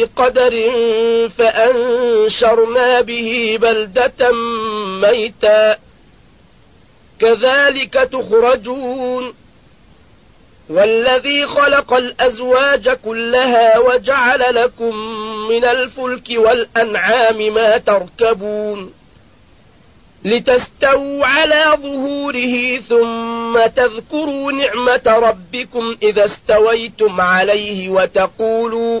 بقدر فأنشرنا به بلدة ميتا. كذلك تخرجون. والذي خلق الأزواج كلها وجعل لكم من الفلك والأنعام ما تركبون. لتستووا على ظهوره ثم تذكروا نعمة ربكم إذا استويتم عليه وتقولوا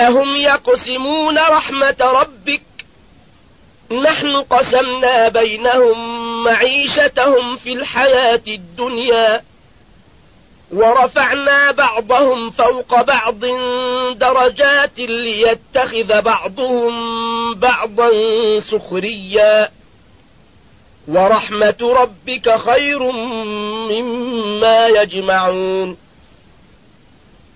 أهم يقسمون رحمة ربك؟ نحن قسمنا بينهم معيشتهم في الحياة الدنيا ورفعنا بعضهم فوق بعض درجات ليتخذ بعضهم بعضا سخريا. ورحمة ربك خير مما يجمعون.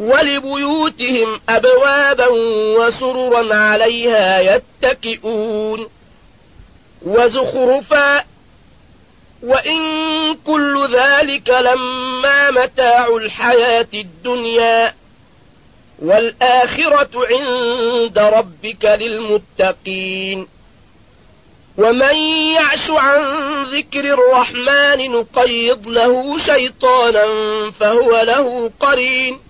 ولبيوتهم أبوابا وسررا عليها يتكئون. وزخرفا وإن كل ذلك لما متاع الحياة الدنيا. والآخرة عند ربك للمتقين. ومن يعش عن ذكر الرحمن نقيض له شيطانا فهو له قرين.